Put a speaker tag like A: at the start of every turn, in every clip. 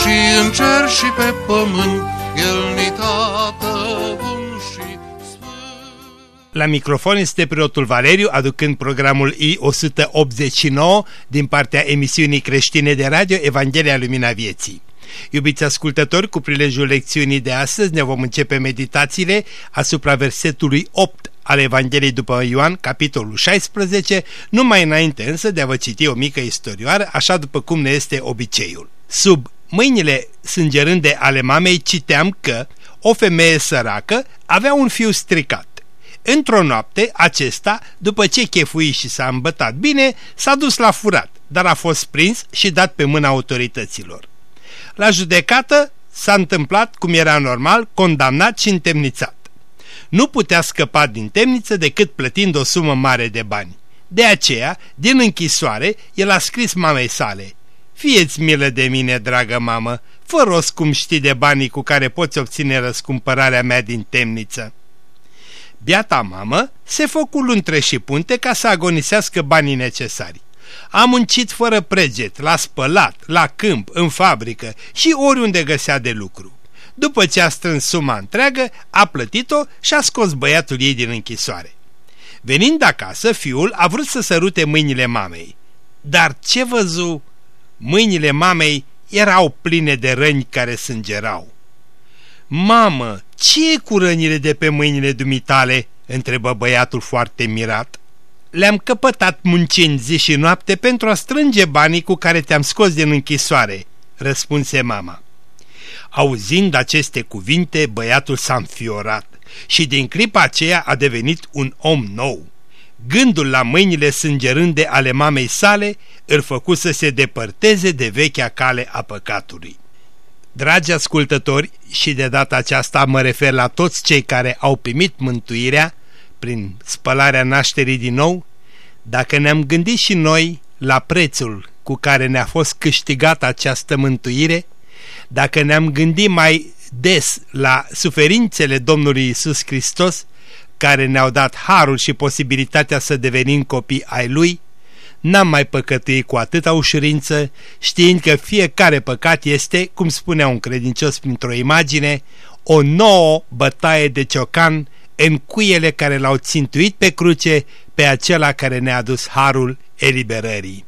A: și în cer și pe pământ, El ni tată bun și sfânt.
B: La microfon este preotul Valeriu, aducând programul I-189 din partea emisiunii creștine de radio Evanghelia Lumina Vieții. Iubiți ascultători, cu prilejul lecțiunii de astăzi ne vom începe meditațiile asupra versetului 8 al Evangheliei după Ioan, capitolul 16, numai înainte însă de a vă citi o mică istorioară, așa după cum ne este obiceiul. Sub mâinile sângerânde ale mamei citeam că o femeie săracă avea un fiu stricat. Într-o noapte, acesta, după ce chefui și s-a îmbătat bine, s-a dus la furat, dar a fost prins și dat pe mâna autorităților. La judecată s-a întâmplat cum era normal, condamnat și întemnițat. Nu putea scăpa din temniță decât plătind o sumă mare de bani. De aceea, din închisoare, el a scris mamei sale, Fieți milă de mine, dragă mamă, fă rost cum știi de banii cu care poți obține răscumpărarea mea din temniță. Biata mamă se făcu luntre și punte ca să agonisească banii necesari. A muncit fără preget, la spălat, la câmp, în fabrică și oriunde găsea de lucru. După ce a strâns suma întreagă, a plătit-o și a scos băiatul ei din închisoare. Venind acasă, fiul a vrut să sărute mâinile mamei. Dar ce văzu? Mâinile mamei erau pline de răni care sângerau. Mamă, ce e cu rănile de pe mâinile dumitale?" întrebă băiatul foarte mirat. Le-am căpătat muncind zi și noapte pentru a strânge banii cu care te-am scos din închisoare," răspunse mama. Auzind aceste cuvinte, băiatul s-a înfiorat și din clipa aceea a devenit un om nou. Gândul la mâinile sângerânde ale mamei sale îl făcu să se depărteze de vechea cale a păcatului. Dragi ascultători, și de data aceasta mă refer la toți cei care au primit mântuirea prin spălarea nașterii din nou, dacă ne-am gândit și noi la prețul cu care ne-a fost câștigată această mântuire, dacă ne-am gândit mai des la suferințele Domnului Isus Hristos, care ne-au dat harul și posibilitatea să devenim copii ai Lui, n-am mai păcătuit cu atâta ușurință, știind că fiecare păcat este, cum spunea un credincios printr-o imagine, o nouă bătaie de ciocan în cuiele care l-au țintuit pe cruce pe acela care ne-a dus harul eliberării.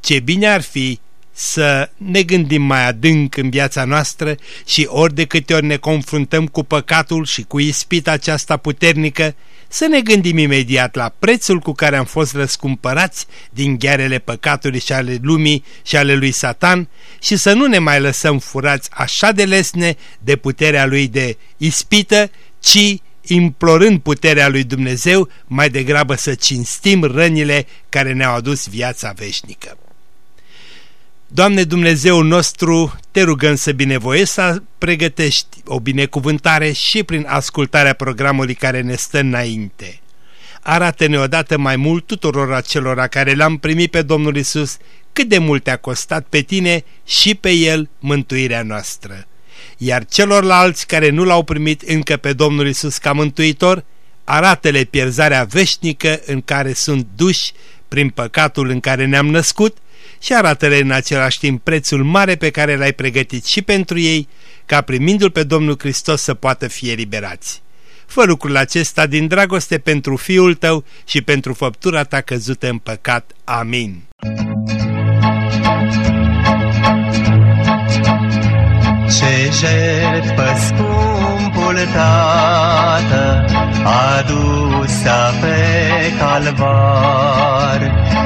B: Ce bine ar fi să ne gândim mai adânc în viața noastră și ori de câte ori ne confruntăm cu păcatul și cu ispita aceasta puternică, să ne gândim imediat la prețul cu care am fost răscumpărați din ghearele păcatului și ale lumii și ale lui Satan și să nu ne mai lăsăm furați așa de lesne de puterea lui de ispită, ci implorând puterea lui Dumnezeu, mai degrabă să cinstim rănile care ne-au adus viața veșnică. Doamne Dumnezeu nostru, te rugăm să binevoiești să pregătești o binecuvântare și prin ascultarea programului care ne stă înainte. Arată-ne odată mai mult tuturor acelora care l-am primit pe Domnul Isus, cât de mult te-a costat pe tine și pe El mântuirea noastră. Iar celorlalți care nu l-au primit încă pe Domnul Isus ca mântuitor, arată-le pierzarea veșnică în care sunt duși prin păcatul în care ne-am născut și arată-le în același timp prețul mare pe care l-ai pregătit și pentru ei, ca primindu-L pe Domnul Hristos să poată fi eliberați. Fă lucrul acesta din dragoste pentru Fiul tău și pentru făptura ta căzută în păcat. Amin.
C: Ce jertfă scumpul Tată adusă pe calvar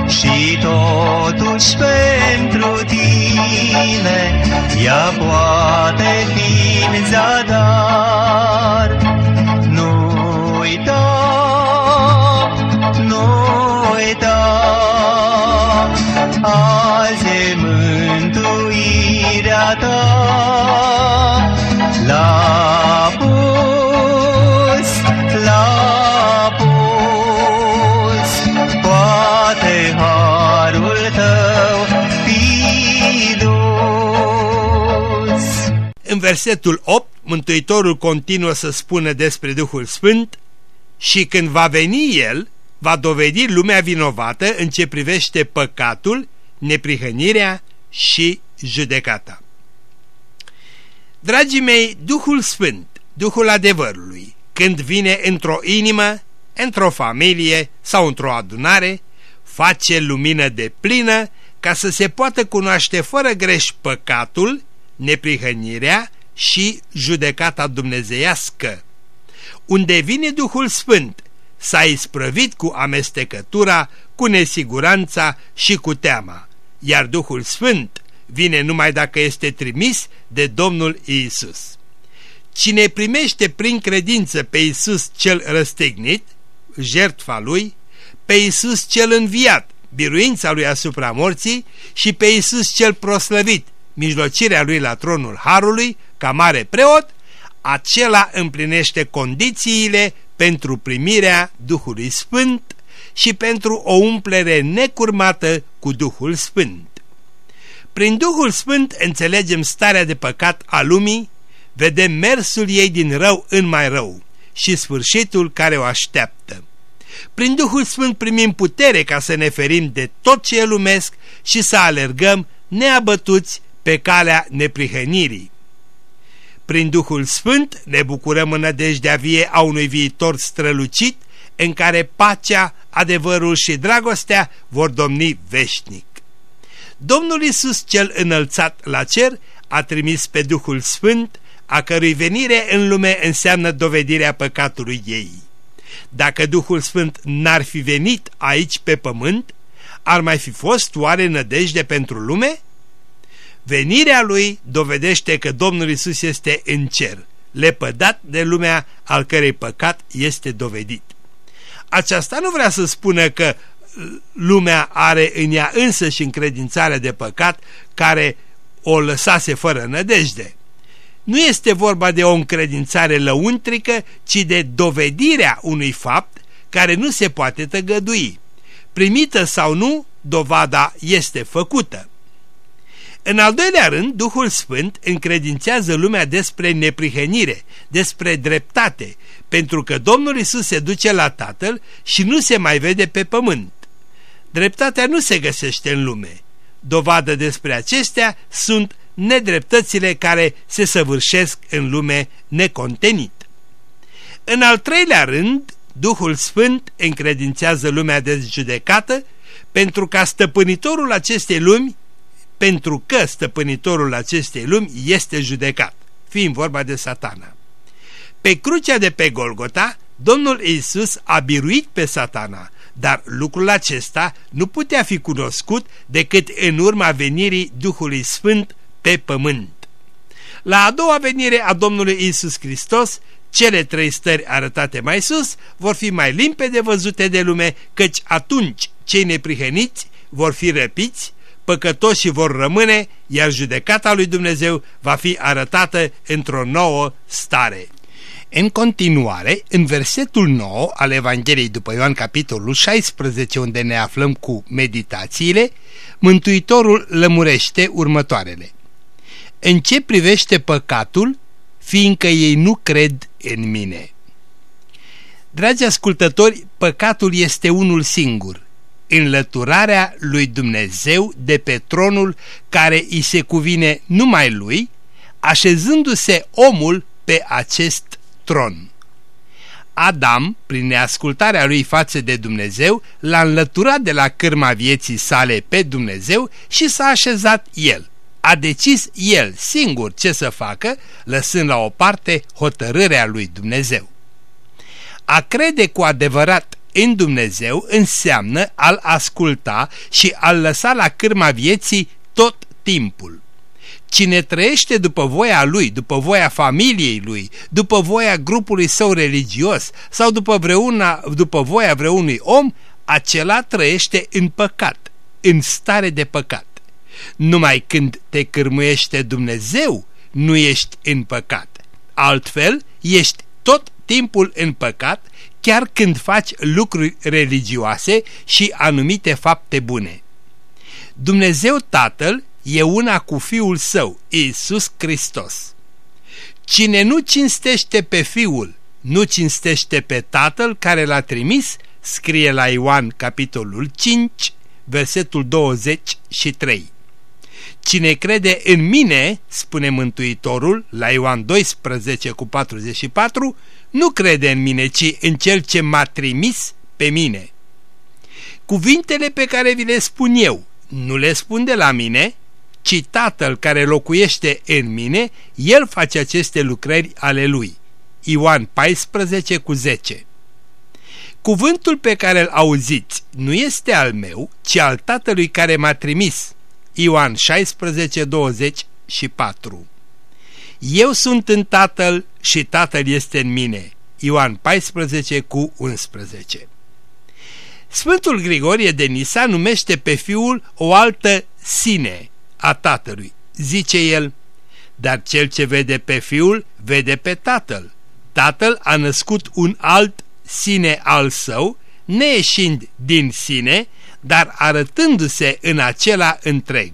C: și totuși pentru tine ea poate fi în zadar. Nu uita, nu uita, azi e mântuirea ta.
B: Versetul 8, Mântuitorul continuă să spună despre Duhul Sfânt și când va veni El, va dovedi lumea vinovată în ce privește păcatul, neprihănirea și judecata. Dragii mei, Duhul Sfânt, Duhul adevărului, când vine într-o inimă, într-o familie sau într-o adunare, face lumină de plină ca să se poată cunoaște fără greș păcatul, neprihănirea și judecata dumnezeiască. Unde vine Duhul Sfânt, s-a isprăvit cu amestecătura, cu nesiguranța și cu teama, iar Duhul Sfânt vine numai dacă este trimis de Domnul Iisus. Cine primește prin credință pe Iisus cel răstignit, jertfa lui, pe Iisus cel înviat, biruința lui asupra morții și pe Iisus cel proslăvit, mijlocirea lui la tronul Harului, ca mare preot, acela împlinește condițiile pentru primirea Duhului Sfânt și pentru o umplere necurmată cu Duhul Sfânt. Prin Duhul Sfânt înțelegem starea de păcat a lumii, vedem mersul ei din rău în mai rău și sfârșitul care o așteaptă. Prin Duhul Sfânt primim putere ca să ne ferim de tot ce e lumesc și să alergăm neabătuți pe calea neprihănirii. Prin Duhul Sfânt ne bucurăm în nădejdea vie a unui viitor strălucit în care pacea, adevărul și dragostea vor domni veșnic. Domnul Isus cel înălțat la cer a trimis pe Duhul Sfânt, a cărui venire în lume înseamnă dovedirea păcatului ei. Dacă Duhul Sfânt n-ar fi venit aici pe pământ, ar mai fi fost oare nădejde pentru lume? Venirea lui dovedește că Domnul Isus este în cer, lepădat de lumea al cărei păcat este dovedit. Aceasta nu vrea să spună că lumea are în ea însă și încredințarea de păcat care o lăsase fără nădejde. Nu este vorba de o încredințare lăuntrică, ci de dovedirea unui fapt care nu se poate tăgădui. Primită sau nu, dovada este făcută. În al doilea rând, Duhul Sfânt încredințează lumea despre neprihănire, despre dreptate, pentru că Domnul Isus se duce la Tatăl și nu se mai vede pe pământ. Dreptatea nu se găsește în lume. Dovadă despre acestea sunt nedreptățile care se săvârșesc în lume necontenit. În al treilea rând, Duhul Sfânt încredințează lumea dezjudecată pentru ca stăpânitorul acestei lumi, pentru că stăpânitorul acestei lumi este judecat, fiind vorba de satana. Pe crucea de pe Golgota, Domnul Isus a biruit pe satana, dar lucrul acesta nu putea fi cunoscut decât în urma venirii Duhului Sfânt pe pământ. La a doua venire a Domnului Isus Hristos, cele trei stări arătate mai sus vor fi mai limpede văzute de lume, căci atunci cei neprihăniți vor fi răpiți, păcătoșii vor rămâne, iar judecata lui Dumnezeu va fi arătată într-o nouă stare. În continuare, în versetul 9 al Evangheliei după Ioan capitolul 16, unde ne aflăm cu meditațiile, Mântuitorul lămurește următoarele. În ce privește păcatul, fiindcă ei nu cred în mine. Dragi ascultători, păcatul este unul singur, înlăturarea lui Dumnezeu de pe tronul care îi se cuvine numai lui, așezându-se omul pe acest tron. Adam, prin neascultarea lui față de Dumnezeu, l-a înlăturat de la cârma vieții sale pe Dumnezeu și s-a așezat el. A decis el singur ce să facă, lăsând la o parte hotărârea lui Dumnezeu. A crede cu adevărat în Dumnezeu înseamnă al asculta și al lăsa la cârma vieții tot timpul. Cine trăiește după voia lui, după voia familiei lui, după voia grupului său religios sau după, vreuna, după voia vreunui om, acela trăiește în păcat, în stare de păcat. Numai când te cârmuiește Dumnezeu, nu ești în păcat. Altfel, ești tot timpul în păcat, chiar când faci lucruri religioase și anumite fapte bune. Dumnezeu Tatăl e una cu Fiul Său, Iisus Hristos. Cine nu cinstește pe Fiul, nu cinstește pe Tatăl care l-a trimis, scrie la Ioan capitolul 5, versetul 23. Cine crede în mine, spune Mântuitorul la Ioan 12 cu 44, nu crede în mine, ci în cel ce m-a trimis pe mine. Cuvintele pe care vi le spun eu, nu le spun de la mine, ci Tatăl care locuiește în mine, El face aceste lucrări ale Lui. Ioan 14 cu 10 Cuvântul pe care îl auziți nu este al meu, ci al Tatălui care m-a trimis. Ioan 16, 24 Eu sunt în Tatăl și Tatăl este în mine. Ioan 14 cu 11 Sfântul Grigorie de Nisa numește pe Fiul o altă sine a Tatălui. Zice el, dar cel ce vede pe Fiul, vede pe Tatăl. Tatăl a născut un alt sine al său, neieșind din sine, dar arătându-se în acela întreg.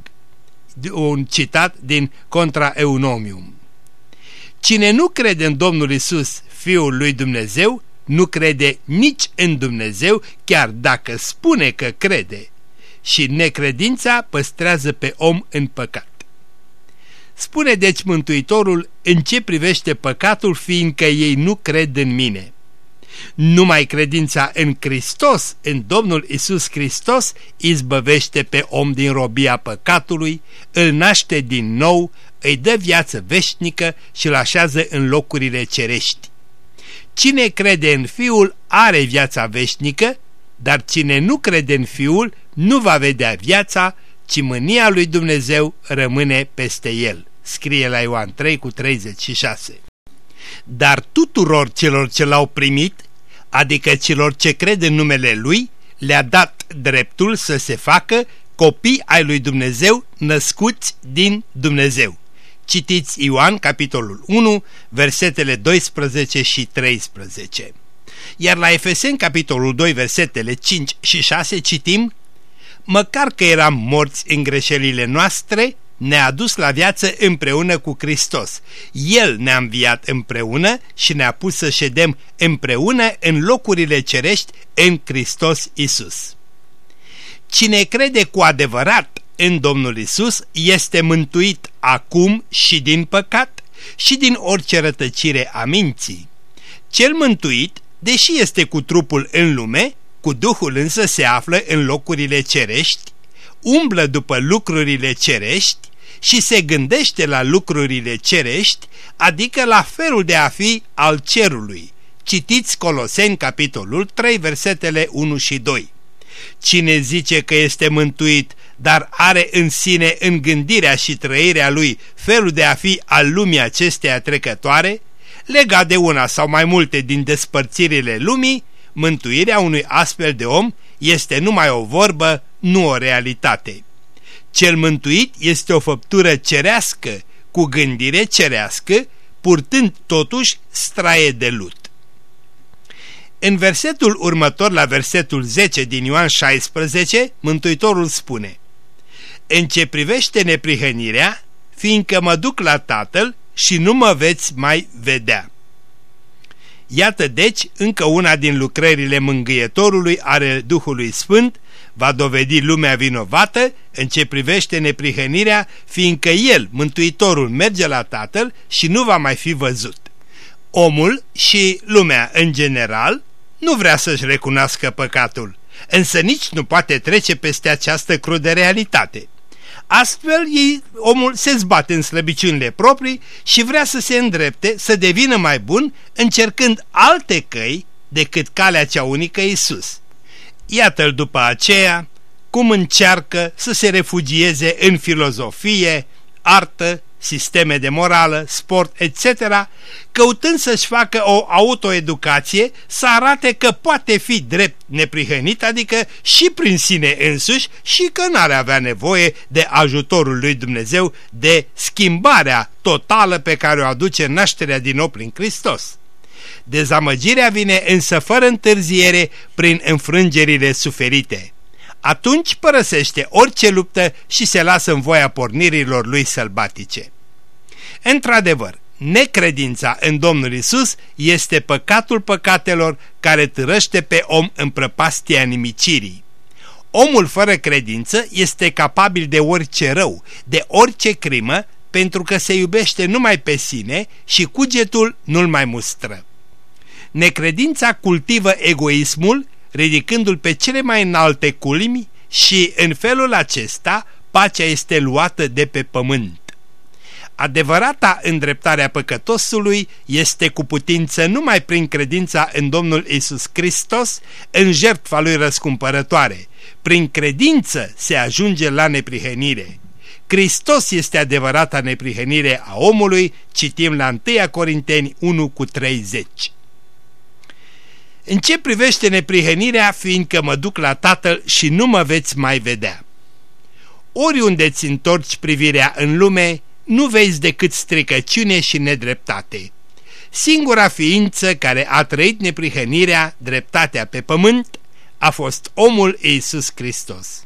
B: Un citat din Contra Eunomium. Cine nu crede în Domnul Isus, Fiul lui Dumnezeu, nu crede nici în Dumnezeu, chiar dacă spune că crede. Și necredința păstrează pe om în păcat. Spune deci Mântuitorul în ce privește păcatul, fiindcă ei nu cred în mine. Numai credința în Hristos, în Domnul Isus Hristos, izbăvește pe om din robia păcatului, îl naște din nou, îi dă viață veșnică și îl așează în locurile cerești. Cine crede în Fiul are viața veșnică, dar cine nu crede în Fiul nu va vedea viața, ci mânia lui Dumnezeu rămâne peste el. Scrie la Ioan 3 cu 36. Dar tuturor celor ce l-au primit, adică celor ce cred în numele Lui, le-a dat dreptul să se facă copii ai lui Dumnezeu născuți din Dumnezeu. Citiți Ioan, capitolul 1, versetele 12 și 13. Iar la Efeseni, capitolul 2, versetele 5 și 6, citim Măcar că eram morți în greșelile noastre, ne-a adus la viață împreună cu Hristos. El ne-a înviat împreună și ne-a pus să ședem împreună în locurile cerești în Hristos Isus. Cine crede cu adevărat în Domnul Isus este mântuit acum și din păcat și din orice rătăcire a minții. Cel mântuit, deși este cu trupul în lume, cu Duhul însă se află în locurile cerești, umblă după lucrurile cerești și se gândește la lucrurile cerești, adică la felul de a fi al cerului. Citiți Coloseni, capitolul 3, versetele 1 și 2. Cine zice că este mântuit, dar are în sine în gândirea și trăirea lui felul de a fi al lumii acesteia trecătoare, legat de una sau mai multe din despărțirile lumii, mântuirea unui astfel de om este numai o vorbă, nu o realitate. Cel mântuit este o făptură cerească, cu gândire cerească, purtând totuși straie de lut. În versetul următor, la versetul 10 din Ioan 16, Mântuitorul spune În ce privește neprihănirea, fiindcă mă duc la Tatăl și nu mă veți mai vedea. Iată deci încă una din lucrările mângâietorului are Duhului Sfânt, va dovedi lumea vinovată în ce privește neprihănirea, fiindcă el, Mântuitorul, merge la Tatăl și nu va mai fi văzut. Omul și lumea în general nu vrea să-și recunoască păcatul, însă nici nu poate trece peste această crudă realitate. Astfel, ei, omul se zbate în slăbiciunile proprii și vrea să se îndrepte, să devină mai bun, încercând alte căi decât calea cea unică Isus. Iată-l după aceea cum încearcă să se refugieze în filozofie, artă, sisteme de morală, sport, etc., căutând să-și facă o autoeducație, să arate că poate fi drept neprihănit, adică și prin sine însuși și că n-are avea nevoie de ajutorul lui Dumnezeu, de schimbarea totală pe care o aduce nașterea din nou prin Hristos. Dezamăgirea vine însă fără întârziere prin înfrângerile suferite atunci părăsește orice luptă și se lasă în voia pornirilor lui sălbatice. Într-adevăr, necredința în Domnul Isus este păcatul păcatelor care târăște pe om în prăpastia nimicirii. Omul fără credință este capabil de orice rău, de orice crimă, pentru că se iubește numai pe sine și cugetul nu-l mai mustră. Necredința cultivă egoismul, ridicându-l pe cele mai înalte culmi și în felul acesta pacea este luată de pe pământ. Adevărata îndreptarea păcătosului este cu putință numai prin credința în Domnul Isus Hristos, în jertfa lui răscumpărătoare. Prin credință se ajunge la neprihenire. Hristos este adevărata neprihenire a omului, citim la 1 Corinteni 1 cu 30. În ce privește neprihenirea, fiindcă mă duc la Tatăl și nu mă veți mai vedea. Oriunde ți întorci privirea în lume, nu vezi decât stricăciune și nedreptate. Singura ființă care a trăit neprihănirea, dreptatea pe pământ, a fost omul Iisus Hristos.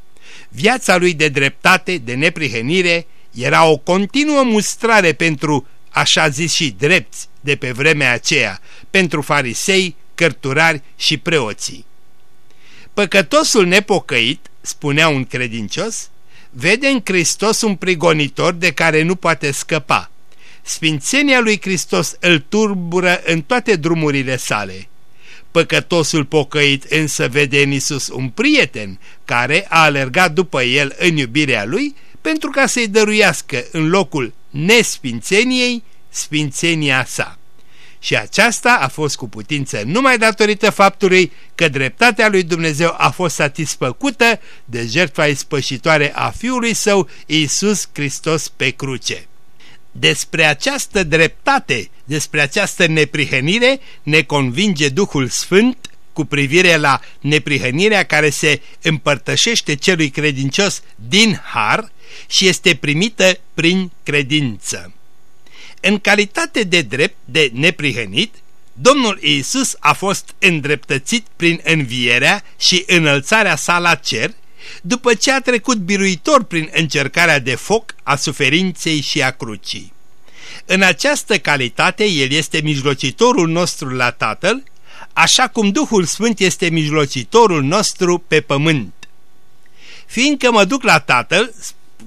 B: Viața lui de dreptate, de neprihănire, era o continuă mustrare pentru, așa zis și drepți de pe vremea aceea, pentru farisei, cărturari și preoții. Păcătosul nepocăit, spunea un credincios, vede în Hristos un prigonitor de care nu poate scăpa. Sfințenia lui Hristos îl turbură în toate drumurile sale. Păcătosul pocăit însă vede în Isus un prieten care a alergat după el în iubirea lui pentru ca să-i dăruiască în locul nesfințeniei sfințenia sa și aceasta a fost cu putință numai datorită faptului că dreptatea lui Dumnezeu a fost satisfăcută de jertfa ispășitoare a Fiului Său, Iisus Hristos pe cruce. Despre această dreptate, despre această neprihănire, ne convinge Duhul Sfânt cu privire la neprihănirea care se împărtășește celui credincios din har și este primită prin credință. În calitate de drept, de neprihănit, Domnul Iisus a fost îndreptățit prin învierea și înălțarea sa la cer, după ce a trecut biruitor prin încercarea de foc a suferinței și a crucii. În această calitate, El este mijlocitorul nostru la Tatăl, așa cum Duhul Sfânt este mijlocitorul nostru pe pământ. Fiindcă mă duc la Tatăl,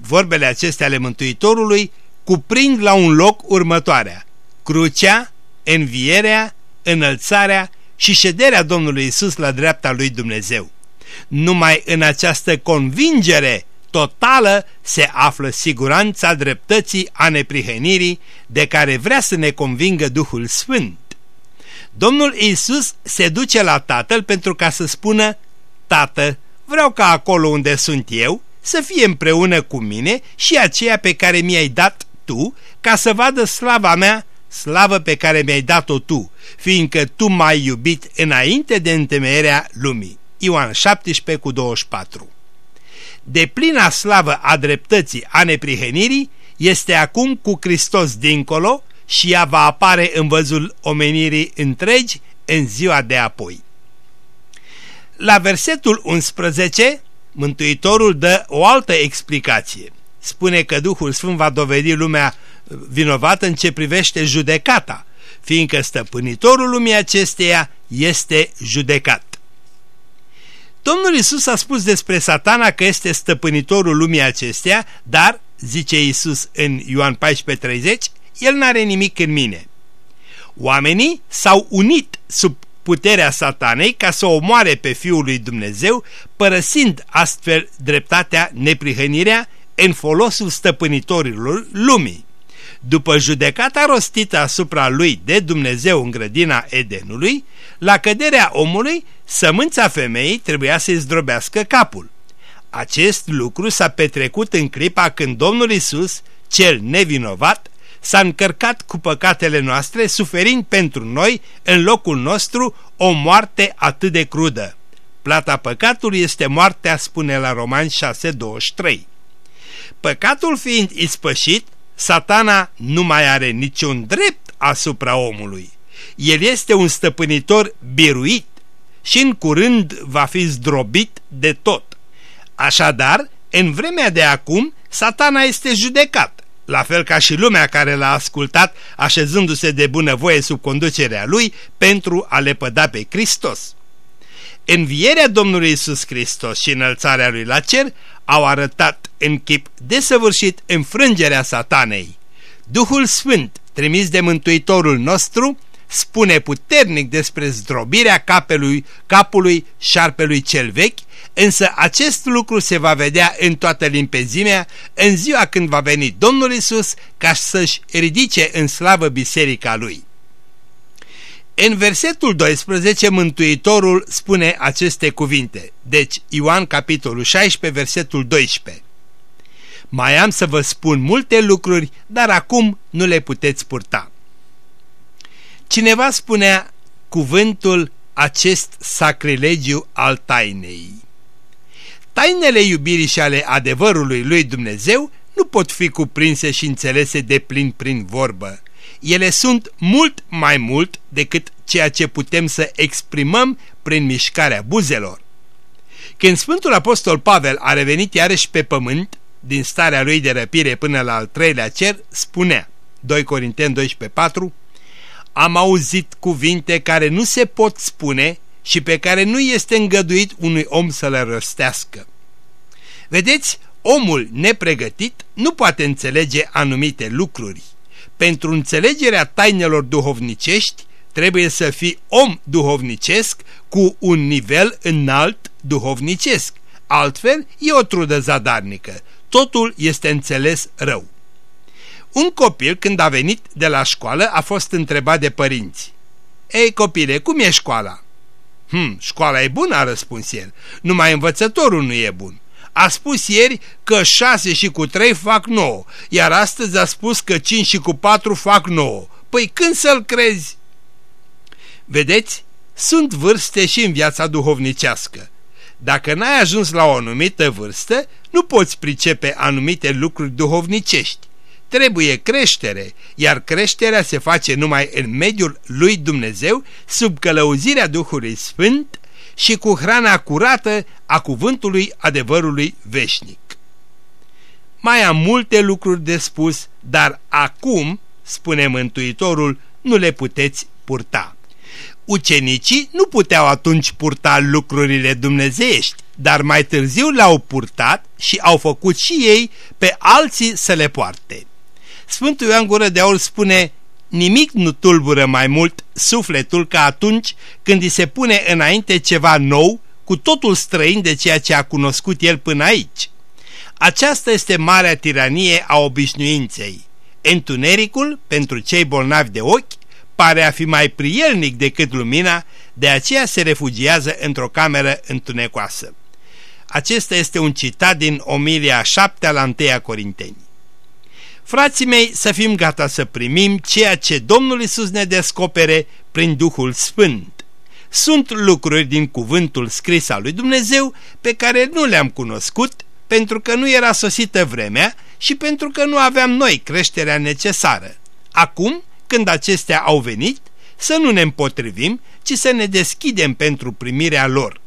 B: vorbele acestea ale Mântuitorului, cuprind la un loc următoarea. Crucea, învierea, înălțarea și șederea Domnului Isus la dreapta lui Dumnezeu. Numai în această convingere totală se află siguranța dreptății a neprihănirii de care vrea să ne convingă Duhul Sfânt. Domnul Isus se duce la Tatăl pentru ca să spună, Tată, vreau ca acolo unde sunt eu să fie împreună cu mine și aceea pe care mi-ai dat tu, ca să vadă slava mea, slavă pe care mi-ai dat-o tu, fiindcă tu m-ai iubit înainte de întemeierea lumii. Ioan 17 cu 24 De plina slavă a dreptății a neprihenirii este acum cu Hristos dincolo și ea va apare în văzul omenirii întregi în ziua de apoi. La versetul 11, Mântuitorul dă o altă explicație spune că Duhul Sfânt va dovedi lumea vinovată în ce privește judecata, fiindcă stăpânitorul lumii acesteia este judecat. Domnul Isus a spus despre satana că este stăpânitorul lumii acesteia, dar, zice Isus în Ioan 14:30, el n-are nimic în mine. Oamenii s-au unit sub puterea satanei ca să omoare pe Fiul lui Dumnezeu, părăsind astfel dreptatea, neprihănirea în folosul stăpânitorilor lumii. După judecata rostită asupra lui de Dumnezeu în grădina Edenului, la căderea omului, sămânța femeii trebuia să-i zdrobească capul. Acest lucru s-a petrecut în clipa când Domnul Isus, cel nevinovat, s-a încărcat cu păcatele noastre, suferind pentru noi, în locul nostru, o moarte atât de crudă. Plata păcatului este moartea, spune la Romani 6.23. Păcatul fiind ispășit, satana nu mai are niciun drept asupra omului. El este un stăpânitor biruit și în curând va fi zdrobit de tot. Așadar, în vremea de acum, satana este judecat, la fel ca și lumea care l-a ascultat, așezându-se de bunăvoie sub conducerea lui pentru a le păda pe Hristos. Învierea Domnului Isus Hristos și înălțarea lui la cer au arătat în chip desăvârșit înfrângerea satanei. Duhul Sfânt, trimis de Mântuitorul nostru, spune puternic despre zdrobirea capelui, capului șarpelui cel vechi, însă acest lucru se va vedea în toată limpezimea în ziua când va veni Domnul Isus ca să-și ridice în slavă biserica lui. În versetul 12 Mântuitorul spune aceste cuvinte, deci Ioan capitolul 16 versetul 12. Mai am să vă spun multe lucruri, dar acum nu le puteți purta. Cineva spunea cuvântul acest sacrilegiu al tainei. Tainele iubirii și ale adevărului lui Dumnezeu nu pot fi cuprinse și înțelese de plin prin vorbă. Ele sunt mult mai mult decât ceea ce putem să exprimăm prin mișcarea buzelor. Când Sfântul Apostol Pavel a revenit iarăși pe pământ, din starea lui de răpire până la al treilea cer, spunea 2 Corinteni 12, 4 Am auzit cuvinte care nu se pot spune și pe care nu este îngăduit unui om să le răstească. Vedeți, omul nepregătit nu poate înțelege anumite lucruri. Pentru înțelegerea tainelor duhovnicești trebuie să fii om duhovnicesc cu un nivel înalt duhovnicesc. Altfel, e o trudă zadarnică. Totul este înțeles rău. Un copil, când a venit de la școală, a fost întrebat de părinți. Ei, copile, cum e școala? Hm, școala e bună, a răspuns el. Numai învățătorul nu e bun. A spus ieri că 6 și cu 3 fac 9, iar astăzi a spus că 5 și cu 4 fac 9. Păi când să-l crezi? Vedeți, sunt vârste și în viața duhovnicească. Dacă n-ai ajuns la o anumită vârstă, nu poți pricepe anumite lucruri duhovnicești. Trebuie creștere, iar creșterea se face numai în mediul lui Dumnezeu, sub călăuzirea Duhului Sfânt și cu hrana curată a cuvântului adevărului veșnic. Mai am multe lucruri de spus, dar acum, spune Mântuitorul, nu le puteți purta. Ucenicii nu puteau atunci purta lucrurile dumnezeiești, dar mai târziu le-au purtat și au făcut și ei pe alții să le poarte. Sfântul Ioan Gură de Aur spune, nimic nu tulbură mai mult sufletul ca atunci când îi se pune înainte ceva nou, cu totul străin de ceea ce a cunoscut el până aici. Aceasta este marea tiranie a obișnuinței. Întunericul, pentru cei bolnavi de ochi, pare a fi mai prielnic decât lumina, de aceea se refugiază într-o cameră întunecoasă. Acesta este un citat din Omilia 7 la 1 Corinteni. Frații mei, să fim gata să primim ceea ce Domnul Isus ne descopere prin Duhul Sfânt. Sunt lucruri din cuvântul scris al lui Dumnezeu pe care nu le-am cunoscut pentru că nu era sosită vremea și pentru că nu aveam noi creșterea necesară. Acum când acestea au venit, să nu ne împotrivim, ci să ne deschidem pentru primirea lor.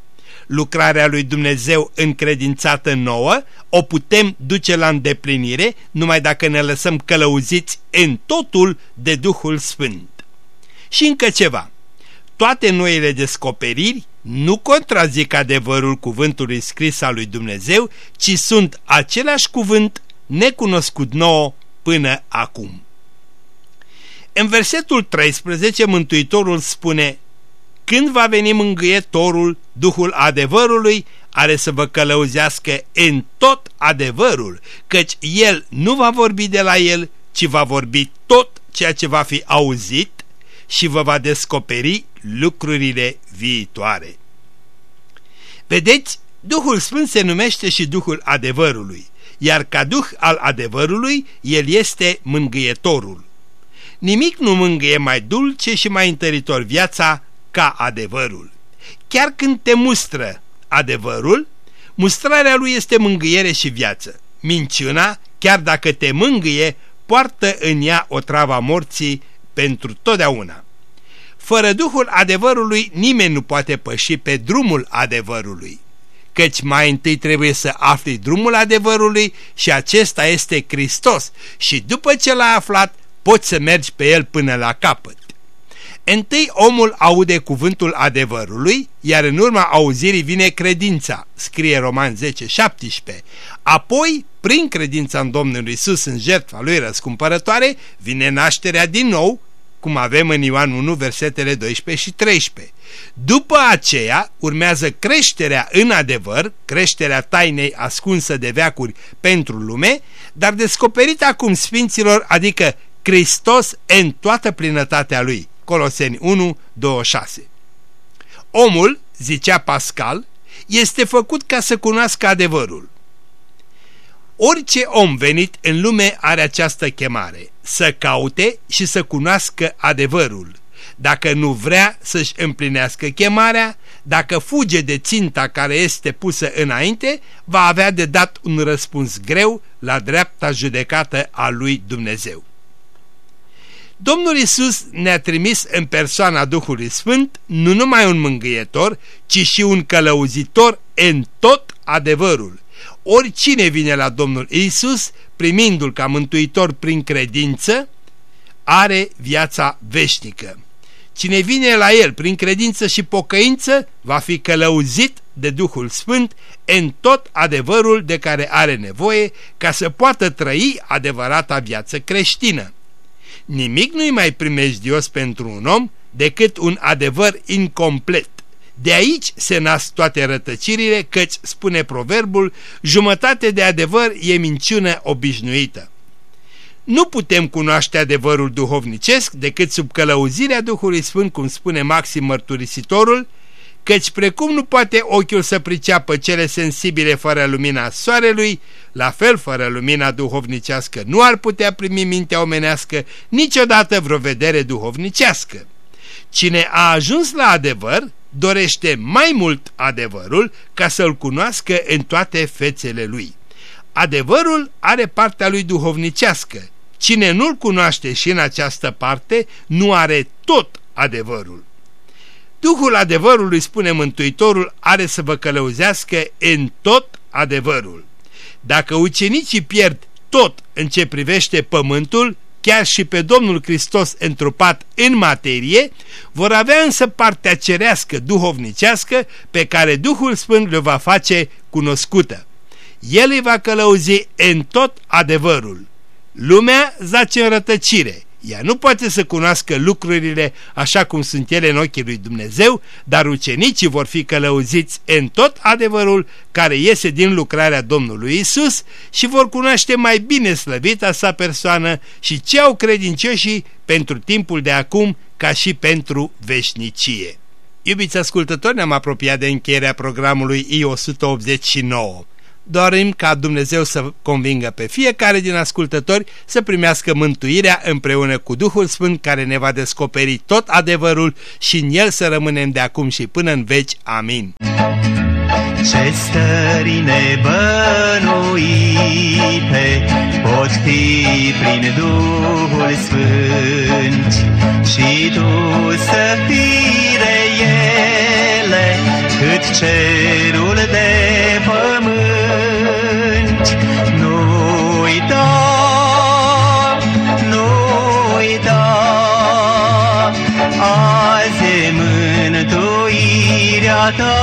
B: Lucrarea lui Dumnezeu încredințată nouă o putem duce la îndeplinire numai dacă ne lăsăm călăuziți în totul de Duhul Sfânt. Și încă ceva. Toate noile descoperiri nu contrazic adevărul cuvântului scris al lui Dumnezeu, ci sunt același cuvânt necunoscut nouă până acum. În versetul 13 Mântuitorul spune Când va veni mângâietorul, Duhul adevărului, are să vă călăuzească în tot adevărul, căci El nu va vorbi de la El, ci va vorbi tot ceea ce va fi auzit și vă va descoperi lucrurile viitoare. Vedeți, Duhul Sfânt se numește și Duhul adevărului, iar ca Duh al adevărului, El este mângâietorul. Nimic nu mângâie mai dulce și mai întăritor viața ca adevărul. Chiar când te mustră adevărul, mustrarea lui este mângâiere și viață. Minciuna, chiar dacă te mângâie, poartă în ea o travă morții pentru totdeauna. Fără Duhul adevărului nimeni nu poate păși pe drumul adevărului. căci mai întâi trebuie să afli drumul adevărului și acesta este Hristos și după ce l-ai aflat, poți să mergi pe el până la capăt. Întâi omul aude cuvântul adevărului, iar în urma auzirii vine credința, scrie Roman 10, 17. Apoi, prin credința în Domnul Isus în jertfa lui răscumpărătoare, vine nașterea din nou, cum avem în Ioan 1, versetele 12 și 13. După aceea urmează creșterea în adevăr, creșterea tainei ascunsă de veacuri pentru lume, dar descoperită acum sfinților, adică Hristos în toată plinătatea lui. Coloseni 1, 26. Omul, zicea Pascal, este făcut ca să cunoască adevărul. Orice om venit în lume are această chemare, să caute și să cunoască adevărul. Dacă nu vrea să-și împlinească chemarea, dacă fuge de ținta care este pusă înainte, va avea de dat un răspuns greu la dreapta judecată a lui Dumnezeu. Domnul Isus ne-a trimis în persoana Duhului Sfânt nu numai un mângâietor, ci și un călăuzitor în tot adevărul. Oricine vine la Domnul Isus, primindu-L ca mântuitor prin credință, are viața veșnică. Cine vine la El prin credință și pocăință, va fi călăuzit de Duhul Sfânt în tot adevărul de care are nevoie ca să poată trăi adevărata viață creștină. Nimic nu-i mai primejdios pentru un om decât un adevăr incomplet. De aici se nasc toate rătăcirile, căci, spune proverbul, jumătate de adevăr e minciună obișnuită. Nu putem cunoaște adevărul duhovnicesc decât sub călăuzirea Duhului Sfânt, cum spune Maxim Mărturisitorul, căci precum nu poate ochiul să priceapă cele sensibile fără lumina soarelui, la fel fără lumina duhovnicească nu ar putea primi mintea omenească niciodată vreo vedere duhovnicească. Cine a ajuns la adevăr, dorește mai mult adevărul ca să-l cunoască în toate fețele lui. Adevărul are partea lui duhovnicească. Cine nu-l cunoaște și în această parte, nu are tot adevărul. Duhul adevărului, spune Mântuitorul, are să vă călăuzească în tot adevărul. Dacă ucenicii pierd tot în ce privește pământul, chiar și pe Domnul Hristos întrupat în materie, vor avea însă partea cerească, duhovnicească, pe care Duhul Sfânt le va face cunoscută. El îi va călăuzi în tot adevărul. Lumea zace în rătăcire, ea nu poate să cunoască lucrurile așa cum sunt ele în ochii lui Dumnezeu, dar ucenicii vor fi călăuziți în tot adevărul care iese din lucrarea Domnului Isus și vor cunoaște mai bine slăvita sa persoană și ce au credincioșii pentru timpul de acum ca și pentru veșnicie. Iubiți ascultători, ne-am apropiat de încheierea programului I-189 dorim ca Dumnezeu să convingă pe fiecare din ascultători să primească mântuirea împreună cu Duhul Sfânt care ne va descoperi tot adevărul și în el să rămânem de acum și până în veci. Amin.
C: Ce stări nebănuite pot fi prin Duhul Sfânt și tu să fii de ele cât cerul de pământ. Mântuirea ta.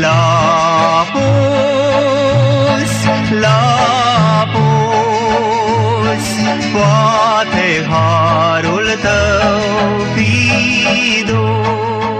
C: La pus, la pus, poate harul tău fi dus.